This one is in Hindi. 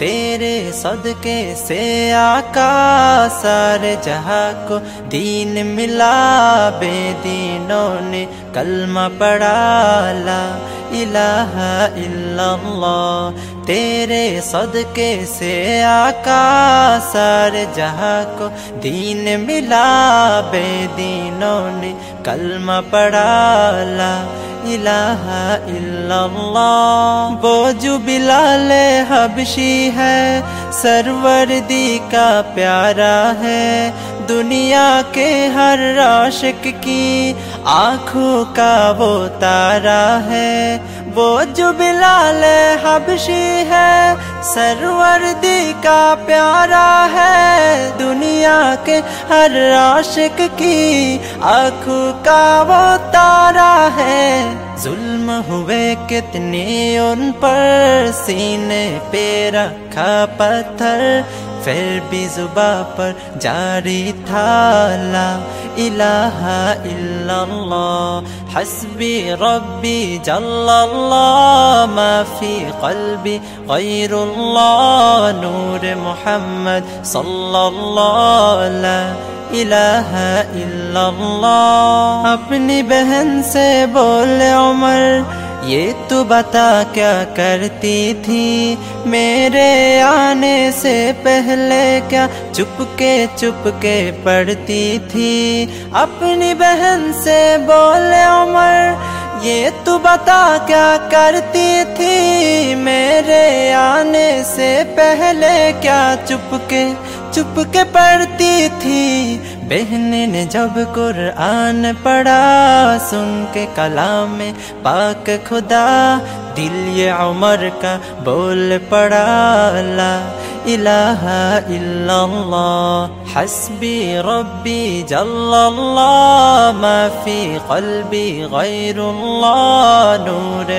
तेरे सदके से आका सारे जहाँ को दीन मिला बेदीनों ने कलमा पढ़ा ला। इलाह इल्लल्लाह, तेरे सदके से आका सारे जहाँ को दीन मिला, बेदीनों ने कलमा पढ़ा ला इलाहा इल्लल्लाह वो जो बिलाल हबशी है, सरवर दी का प्यारा है। दुनिया के हर राशिक की आँखों का वो तारा है। वो जो बिलाल हबशी है, सरवरदी का प्यारा है। दुनिया के हर राशिक की आँखों का वो तारा है। जुल्म हुए कितने उन पर, सीने पे रखा पत्थर। फिर भी जुबा पर जारी था ला इलाहा इल्लल्लाह हस्बी रब्बी जल्लल्लाह मा फी क़ल्बी गैरुल्लाह नूर मोहम्मद सल्लल्लाहु अलैहि इलाहा इल्लल्लाह अपनी बहन से बोले उमर ये तू बता क्या करती थी? मेरे आने से पहले क्या चुपके चुपके पढ़ती थी? अपनी बहन से बोले, उमर, ये तू बता क्या करती थी? मेरे आने से पहले क्या चुपके चुपके पढ़ती थी? बहन ने जब कुरान पढ़ा, सुन के कलाम में पाक खुदा, दिल ये उमर का बोल पड़ा ला इलाहा इल्लल्लाह, हस्बी रब्बी जल्लल्लाह, मा फ़ी क़ल्बी गैरुल्लाह, नूर